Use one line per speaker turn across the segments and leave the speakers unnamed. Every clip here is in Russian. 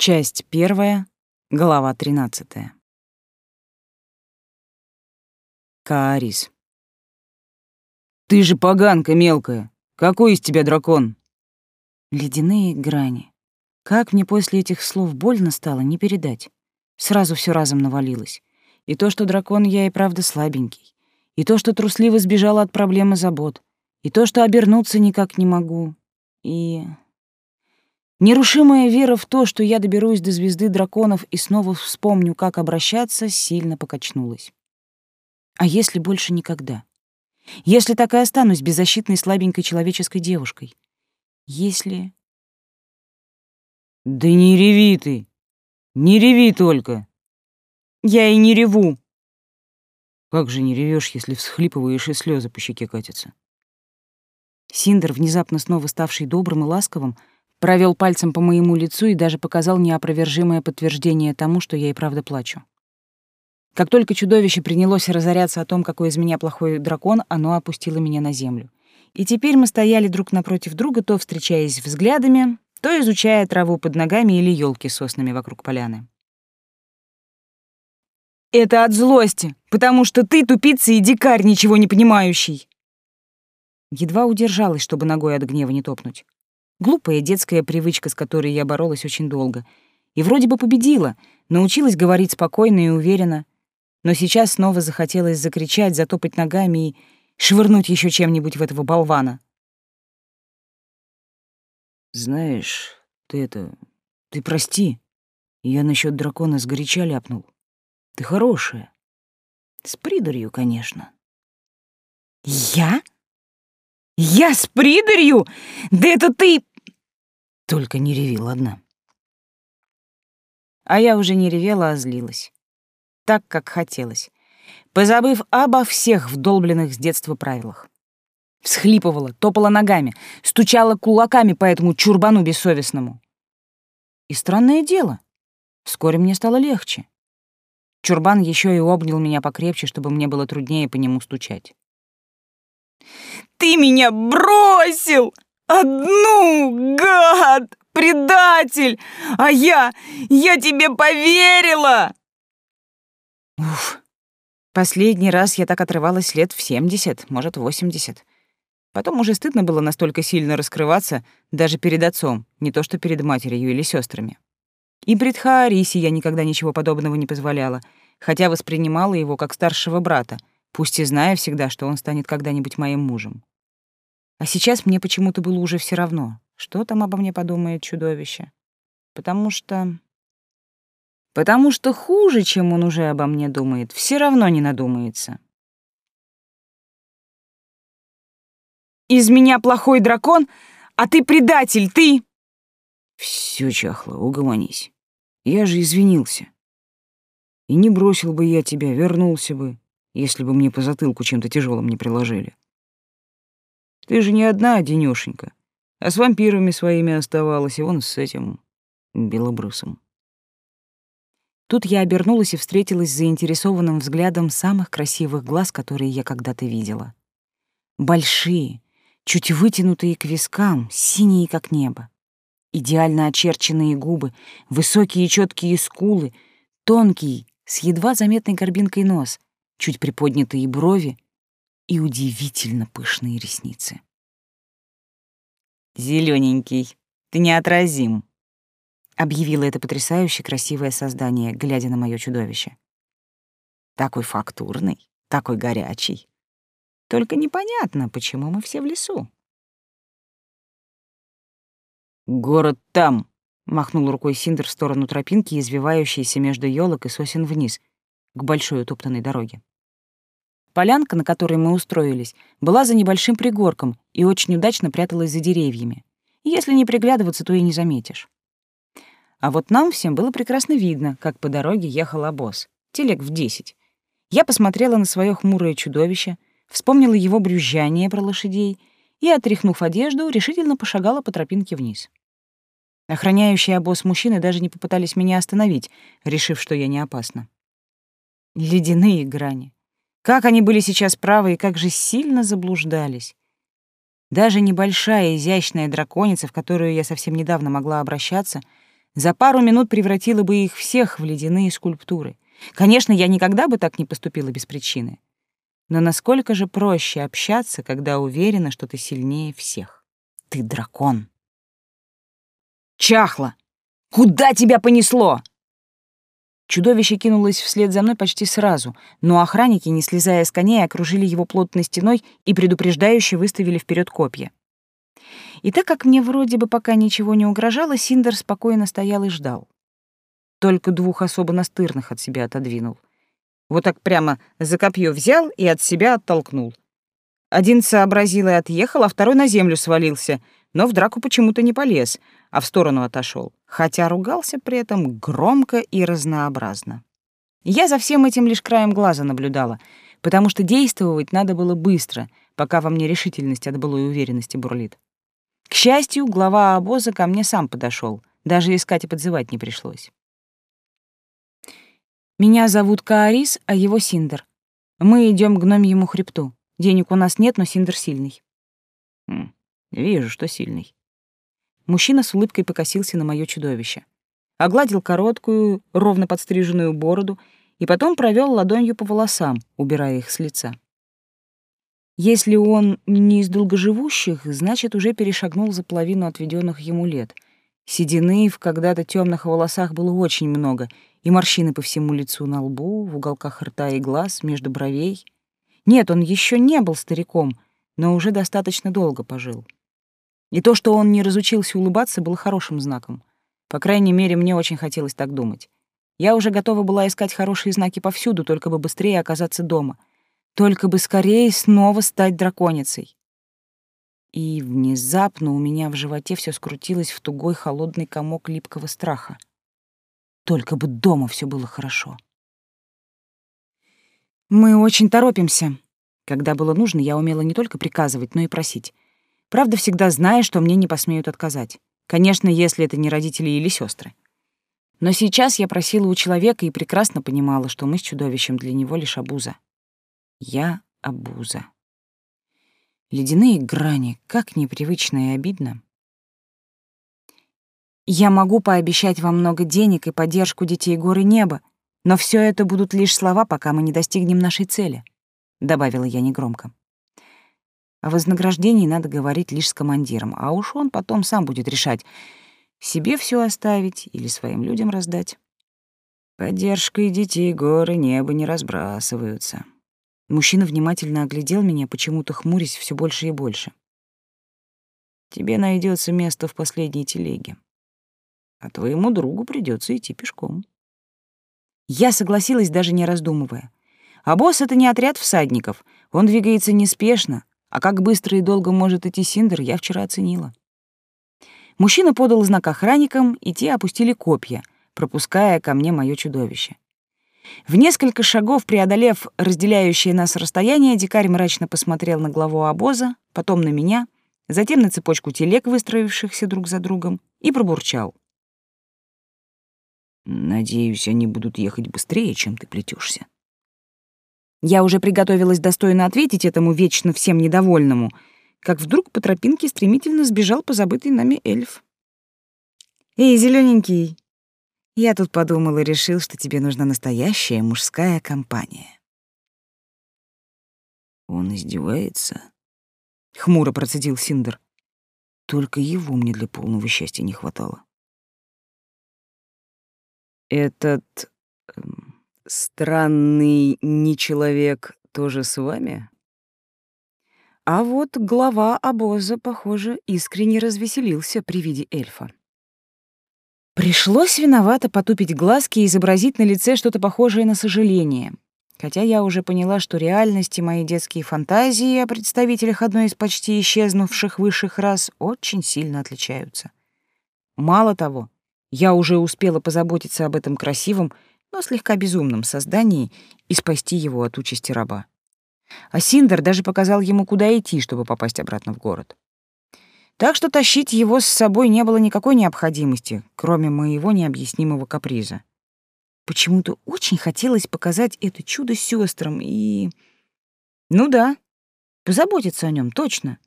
Часть первая, глава тринадцатая. Каарис. «Ты же поганка мелкая! Какой из тебя дракон?»
Ледяные грани. Как мне после этих слов больно стало, не передать. Сразу все разом навалилось. И то, что дракон я и правда слабенький. И то, что трусливо сбежала от проблемы забот. И то, что обернуться никак не могу. И... Нерушимая вера в то, что я доберусь до звезды драконов и снова вспомню, как обращаться, сильно покачнулась. А если больше никогда? Если так и останусь беззащитной слабенькой человеческой девушкой? Если...
Да не реви ты! Не реви только!
Я и не реву!
Как же не ревешь, если всхлипываешь и слезы по щеке катятся?
Синдер, внезапно снова ставший добрым и ласковым, провел пальцем по моему лицу и даже показал неопровержимое подтверждение тому, что я и правда плачу. Как только чудовище принялось разоряться о том, какой из меня плохой дракон, оно опустило меня на землю. И теперь мы стояли друг напротив друга, то встречаясь взглядами, то изучая траву под ногами или елки соснами вокруг поляны. «Это от злости, потому что ты тупица и дикарь, ничего не понимающий!» Едва удержалась, чтобы ногой от гнева не топнуть. Глупая детская привычка, с которой я боролась очень долго. И вроде бы победила, научилась говорить спокойно и уверенно. Но сейчас снова захотелось закричать, затопать ногами и швырнуть еще чем-нибудь в этого болвана.
Знаешь, ты это... Ты прости. Я насчет дракона сгоряча ляпнул. Ты хорошая. С придурью, конечно.
Я? Я с придурью? Да это ты...
Только не реви, ладно?
А я уже не ревела, а злилась. Так, как хотелось. Позабыв обо всех вдолбленных с детства правилах. Всхлипывала, топала ногами, стучала кулаками по этому чурбану бессовестному. И странное дело, вскоре мне стало легче. Чурбан еще и обнял меня покрепче, чтобы мне было труднее по нему стучать. «Ты меня бросил!» Одну, гад, предатель! А я, я тебе поверила!» Уф, последний раз я так отрывалась лет в семьдесят, может, восемьдесят. Потом уже стыдно было настолько сильно раскрываться даже перед отцом, не то что перед матерью или сестрами. И пред Хаариси я никогда ничего подобного не позволяла, хотя воспринимала его как старшего брата, пусть и зная всегда, что он станет когда-нибудь моим мужем. А сейчас мне почему-то было уже все равно, что там обо мне подумает чудовище. Потому что... Потому что хуже, чем он уже обо мне думает, все равно не надумается. «Из меня плохой дракон, а ты предатель, ты...»
Все чахло, угомонись. Я же извинился. И не бросил бы я тебя, вернулся бы, если бы мне по затылку чем-то тяжелым не приложили. Ты же не одна, Денюшенька, а с вампирами своими оставалась, и вон с этим белобрысом.
Тут я обернулась и встретилась с заинтересованным взглядом самых красивых глаз, которые я когда-то видела. Большие, чуть вытянутые к вискам, синие, как небо. Идеально очерченные губы, высокие четкие скулы, тонкий, с едва заметной горбинкой нос, чуть приподнятые брови и удивительно пышные ресницы. «Зелёненький, ты неотразим», — объявило это потрясающе красивое создание, глядя на моё чудовище. «Такой фактурный, такой горячий. Только непонятно, почему мы все в лесу».
«Город там», — махнул рукой Синдер в сторону тропинки, извивающейся между ёлок и сосен вниз, к большой утоптанной дороге.
Полянка, на которой мы устроились, была за небольшим пригорком и очень удачно пряталась за деревьями. если не приглядываться, то и не заметишь. А вот нам всем было прекрасно видно, как по дороге ехал обоз. Телег в десять. Я посмотрела на свое хмурое чудовище, вспомнила его брюзжание про лошадей и, отряхнув одежду, решительно пошагала по тропинке вниз. Охраняющие обоз мужчины даже не попытались меня остановить, решив, что я не опасна. Ледяные грани. Как они были сейчас правы и как же сильно заблуждались. Даже небольшая изящная драконица, в которую я совсем недавно могла обращаться, За пару минут превратила бы их всех в ледяные скульптуры. Конечно, я никогда бы так не поступила без причины. Но насколько же проще общаться, когда уверена, что ты сильнее всех? Ты дракон. Чахла! Куда тебя понесло? Чудовище кинулось вслед за мной почти сразу, но охранники, не слезая с коней, окружили его плотной стеной и предупреждающе выставили вперед копья. И так как мне вроде бы пока ничего не угрожало, Синдер спокойно стоял и ждал. Только двух особо настырных от себя отодвинул. Вот так прямо за копье взял и от себя оттолкнул. Один сообразил и отъехал, а второй на землю свалился, но в драку почему-то не полез — а в сторону отошел, хотя ругался при этом громко и разнообразно. Я за всем этим лишь краем глаза наблюдала, потому что действовать надо было быстро, пока во мне решительность от былой уверенности бурлит. К счастью, глава обоза ко мне сам подошел, даже искать и подзывать не пришлось. «Меня зовут Каарис, а его Синдер. Мы идем к гномьему хребту. Денег у нас нет, но Синдер сильный».
Хм, «Вижу, что сильный.
Мужчина с улыбкой покосился на мое чудовище. Огладил короткую, ровно подстриженную бороду и потом провел ладонью по волосам, убирая их с лица. Если он не из долгоживущих, значит, уже перешагнул за половину отведенных ему лет. Седины в когда-то темных волосах было очень много, и морщины по всему лицу на лбу, в уголках рта и глаз, между бровей. Нет, он еще не был стариком, но уже достаточно долго пожил. И то, что он не разучился улыбаться, было хорошим знаком. По крайней мере, мне очень хотелось так думать. Я уже готова была искать хорошие знаки повсюду, только бы быстрее оказаться дома. Только бы скорее снова стать драконицей. И внезапно у меня в животе все скрутилось в тугой холодный комок липкого страха. Только бы дома все было хорошо. Мы очень торопимся. Когда было нужно, я умела не только приказывать, но и просить. Правда, всегда зная, что мне не посмеют отказать. Конечно, если это не родители или сестры. Но сейчас я просила у человека и прекрасно понимала, что мы с чудовищем для него лишь обуза. Я обуза. Ледяные грани, как непривычно и обидно. Я могу пообещать вам много денег и поддержку детей горы неба, но все это будут лишь слова, пока мы не достигнем нашей цели, добавила я негромко. О вознаграждении надо говорить лишь с командиром, а уж он потом сам будет решать, себе все оставить или своим людям раздать. Поддержкой детей горы небо не разбрасываются. Мужчина внимательно оглядел меня, почему-то хмурясь все больше и больше. Тебе найдется место в последней телеге. А твоему другу придется идти пешком. Я согласилась, даже не раздумывая. А босс — это не отряд всадников. Он двигается неспешно, а как быстро и долго может идти Синдер, я вчера оценила. Мужчина подал знак охранникам, и те опустили копья, пропуская ко мне мое чудовище. В несколько шагов преодолев разделяющее нас расстояние, дикарь мрачно посмотрел на главу обоза, потом на меня, затем на цепочку телег, выстроившихся друг за другом, и пробурчал.
«Надеюсь, они будут ехать быстрее, чем ты плетешься.
Я уже приготовилась достойно ответить этому вечно всем недовольному, как вдруг по тропинке стремительно сбежал позабытый нами эльф. «Эй, зелененький, я тут подумал и решил, что тебе нужна настоящая мужская компания».
«Он издевается?»
— хмуро процедил Синдер.
«Только его мне для полного счастья не хватало».
«Этот...» Странный не человек тоже с вами?
А вот глава обоза, похоже, искренне развеселился при виде эльфа. Пришлось виновато потупить глазки и изобразить на лице что-то похожее на сожаление. Хотя я уже поняла, что реальность и мои детские фантазии о представителях одной из почти исчезнувших высших рас очень сильно отличаются. Мало того, я уже успела позаботиться об этом красивом но слегка безумном создании и спасти его от участи раба. А Синдер даже показал ему, куда идти, чтобы попасть обратно в город. Так что тащить его с собой не было никакой необходимости, кроме моего необъяснимого каприза. Почему-то очень хотелось показать это чудо сестрам и... Ну да, позаботиться о нем точно.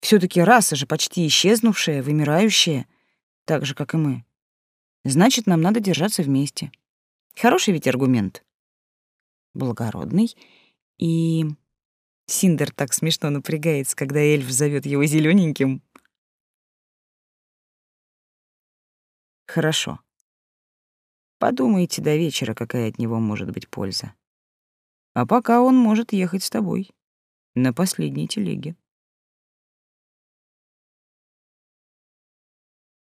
все таки раса же почти исчезнувшая, вымирающая, так же, как и мы. Значит, нам надо держаться вместе. Хороший ведь аргумент. Благородный. И Синдер так смешно напрягается, когда эльф зовет его зелененьким. Хорошо. Подумайте до вечера, какая от него может быть польза. А пока он может ехать с тобой на последней телеге.